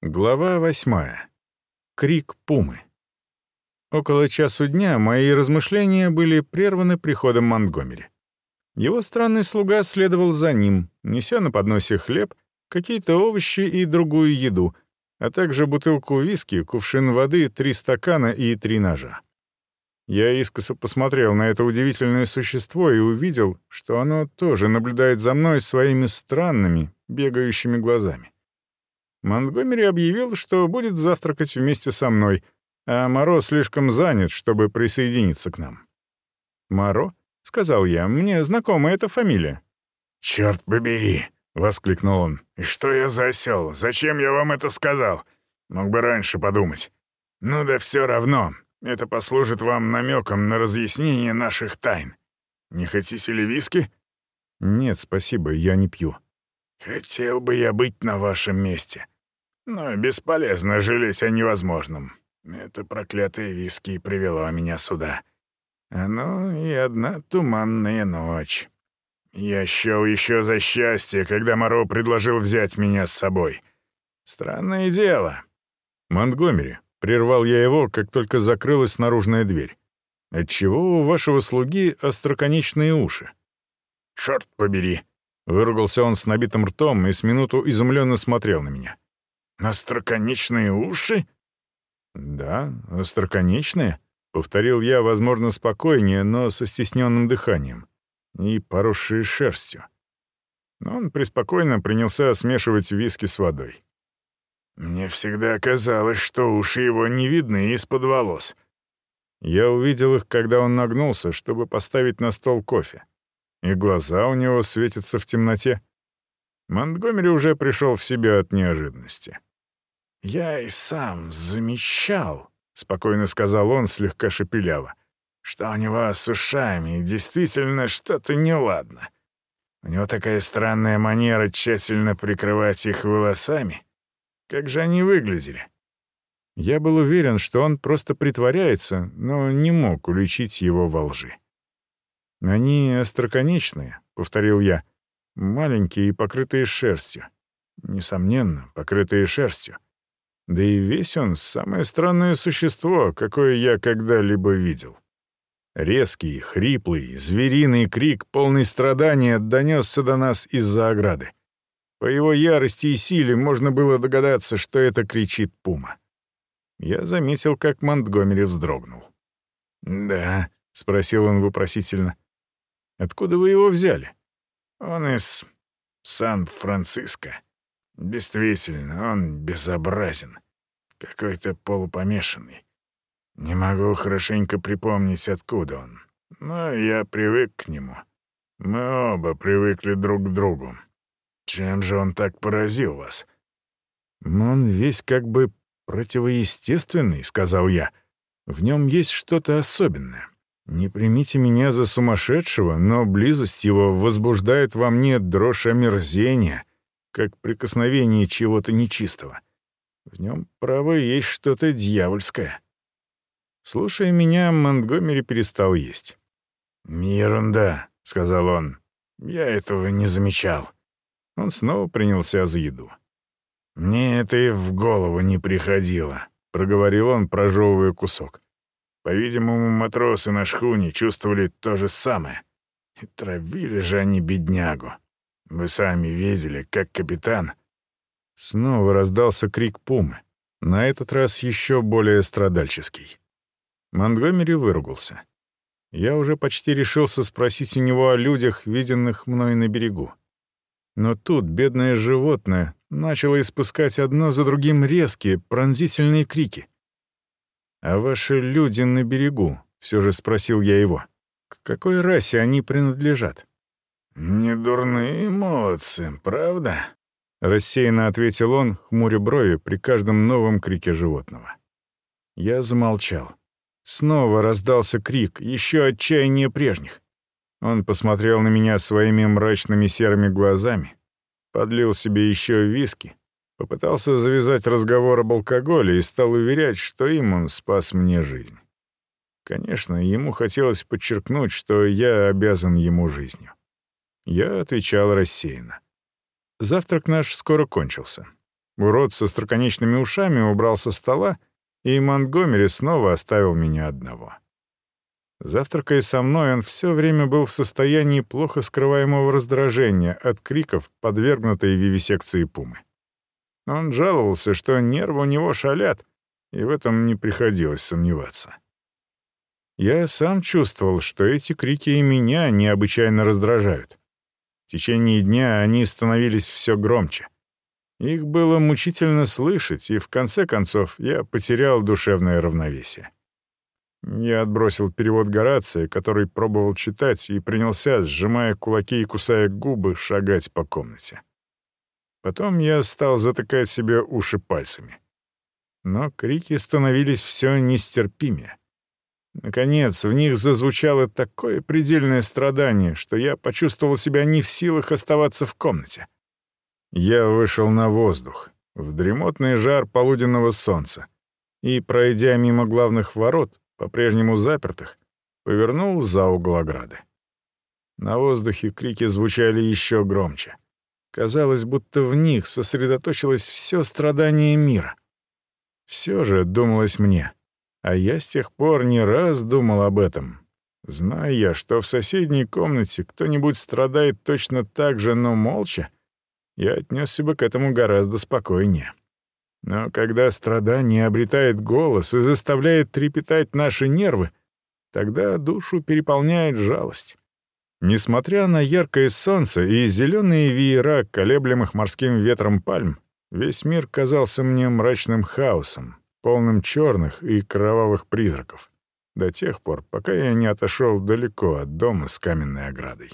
Глава восьмая. Крик пумы. Около часу дня мои размышления были прерваны приходом Монтгомери. Его странный слуга следовал за ним, неся на подносе хлеб, какие-то овощи и другую еду, а также бутылку виски, кувшин воды, три стакана и три ножа. Я искоса посмотрел на это удивительное существо и увидел, что оно тоже наблюдает за мной своими странными, бегающими глазами. Монтгомери объявил, что будет завтракать вместе со мной, а Моро слишком занят, чтобы присоединиться к нам. «Моро?» — сказал я. «Мне знакома эта фамилия». «Черт побери!» — воскликнул он. «И что я за осел? Зачем я вам это сказал? Мог бы раньше подумать. Ну да все равно. Это послужит вам намеком на разъяснение наших тайн. Не хотите ли виски?» «Нет, спасибо, я не пью». «Хотел бы я быть на вашем месте. Но бесполезно жалеть о невозможном. Это проклятое виски привело меня сюда. Оно и одна туманная ночь. Я счел еще за счастье, когда Моро предложил взять меня с собой. Странное дело. Монтгомери, прервал я его, как только закрылась наружная дверь. Отчего у вашего слуги остроконечные уши? Черт побери, Выругался он с набитым ртом и с минуту изумленно смотрел на меня. «Остроконечные уши?» «Да, остроконечные», — повторил я, возможно, спокойнее, но со стесненным дыханием, и поросшие шерстью. Он преспокойно принялся смешивать виски с водой. «Мне всегда казалось, что уши его не видны из-под волос». Я увидел их, когда он нагнулся, чтобы поставить на стол кофе и глаза у него светятся в темноте. Монтгомери уже пришел в себя от неожиданности. «Я и сам замечал», — спокойно сказал он, слегка шепеляво, «что у него с ушами действительно что-то неладно. У него такая странная манера тщательно прикрывать их волосами. Как же они выглядели?» Я был уверен, что он просто притворяется, но не мог уличить его во лжи. «Они остроконечные», — повторил я. «Маленькие и покрытые шерстью. Несомненно, покрытые шерстью. Да и весь он — самое странное существо, какое я когда-либо видел». Резкий, хриплый, звериный крик, полный страдания, донесся до нас из-за ограды. По его ярости и силе можно было догадаться, что это кричит пума. Я заметил, как Монтгомери вздрогнул. «Да», — спросил он вопросительно. Откуда вы его взяли?» «Он из Сан-Франциско. Действительно, он безобразен. Какой-то полупомешанный. Не могу хорошенько припомнить, откуда он. Но я привык к нему. Мы оба привыкли друг к другу. Чем же он так поразил вас?» «Он весь как бы противоестественный», — сказал я. «В нем есть что-то особенное. Не примите меня за сумасшедшего, но близость его возбуждает во мне дрожь омерзения, как прикосновение чего-то нечистого. В нем, право, есть что-то дьявольское. Слушая меня, Монтгомери перестал есть. «Ерунда», — сказал он. «Я этого не замечал». Он снова принялся за еду. «Мне это и в голову не приходило», — проговорил он, прожевывая кусок. По-видимому, матросы на шхуне чувствовали то же самое. И травили же они беднягу. Вы сами видели, как капитан... Снова раздался крик пумы, на этот раз еще более страдальческий. Монтгомери выругался. Я уже почти решился спросить у него о людях, виденных мной на берегу. Но тут бедное животное начало испускать одно за другим резкие, пронзительные крики — «А ваши люди на берегу?» — все же спросил я его. «К какой расе они принадлежат?» «Не дурные молодцы, правда?» — рассеянно ответил он, хмуря брови при каждом новом крике животного. Я замолчал. Снова раздался крик, еще отчаяние прежних. Он посмотрел на меня своими мрачными серыми глазами, подлил себе еще виски, Попытался завязать разговор об алкоголе и стал уверять, что им он спас мне жизнь. Конечно, ему хотелось подчеркнуть, что я обязан ему жизнью. Я отвечал рассеянно. Завтрак наш скоро кончился. Урод со строконечными ушами убрал со стола, и Монтгомери снова оставил меня одного. Завтракая со мной, он все время был в состоянии плохо скрываемого раздражения от криков, подвергнутой вивисекции пумы. Он жаловался, что нервы у него шалят, и в этом не приходилось сомневаться. Я сам чувствовал, что эти крики и меня необычайно раздражают. В течение дня они становились все громче. Их было мучительно слышать, и в конце концов я потерял душевное равновесие. Я отбросил перевод Горация, который пробовал читать, и принялся, сжимая кулаки и кусая губы, шагать по комнате. Потом я стал затыкать себе уши пальцами. Но крики становились все нестерпимее. Наконец, в них зазвучало такое предельное страдание, что я почувствовал себя не в силах оставаться в комнате. Я вышел на воздух, в дремотный жар полуденного солнца, и, пройдя мимо главных ворот, по-прежнему запертых, повернул за угол ограды. На воздухе крики звучали еще громче. Казалось, будто в них сосредоточилось все страдание мира. Все же, думалось мне, а я с тех пор не раз думал об этом. Зная я, что в соседней комнате кто-нибудь страдает точно так же, но молча, я отнесся бы к этому гораздо спокойнее. Но когда страдание обретает голос и заставляет трепетать наши нервы, тогда душу переполняет жалость. Несмотря на яркое солнце и зеленые веера, колеблемых морским ветром пальм, весь мир казался мне мрачным хаосом, полным черных и кровавых призраков, до тех пор, пока я не отошел далеко от дома с каменной оградой.